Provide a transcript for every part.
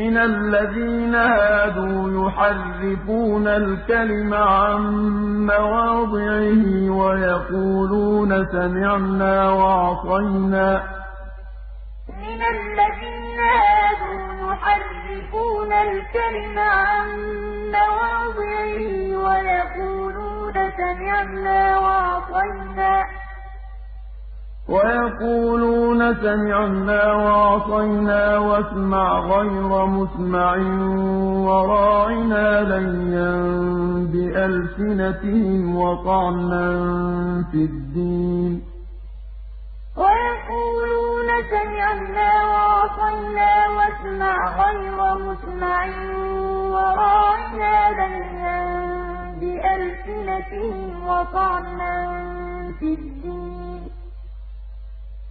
مِنَ الَّذِينَ هَادُوا يُحَرِّفُونَ الْكَلِمَ عَن مَّوَاضِعِهِ وَيَقُولُونَ سَمِعْنَا وَعَصَيْنَا. مِنَ الَّذِينَ هَادُوا يُحَرِّفُونَ الْكَلِمَ عَن مَّوَاضِعِهِ وَيَقُولُونَ سَمِعْنَا وَعَصَيْنَا. سَمِعْنَا وَعَصَيْنَا وَاسْمَعْ غَيْرَ مُسْمَعٍ وَرَاعِنَا لَيًّا بِأَلْسِنَتِهِمْ وَطَعْنًا فِي الدِّينِ. وَيَقُولُونَ سَمِعْنَا وَعَصَيْنَا وَاسْمَعْ غَيْرَ مُسْمَعٍ وَرَاعِنَا لَيًّا بِأَلْسِنَتِهِمْ وَطَعْنًا فِي الدِّينِ.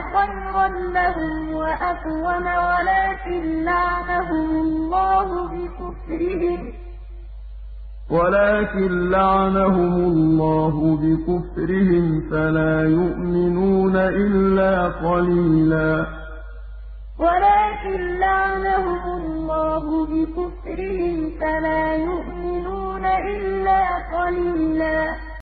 خَيْرًا لَّهُمْ وَأَقْوَمَ وَلَٰكِن لَّعَنَهُمُ اللَّهُ بِكُفْرِهِمْ. ولكن لعنهم الله بكفرهم فلا يؤمنون إلا قليلا. ولكن لعنهم الله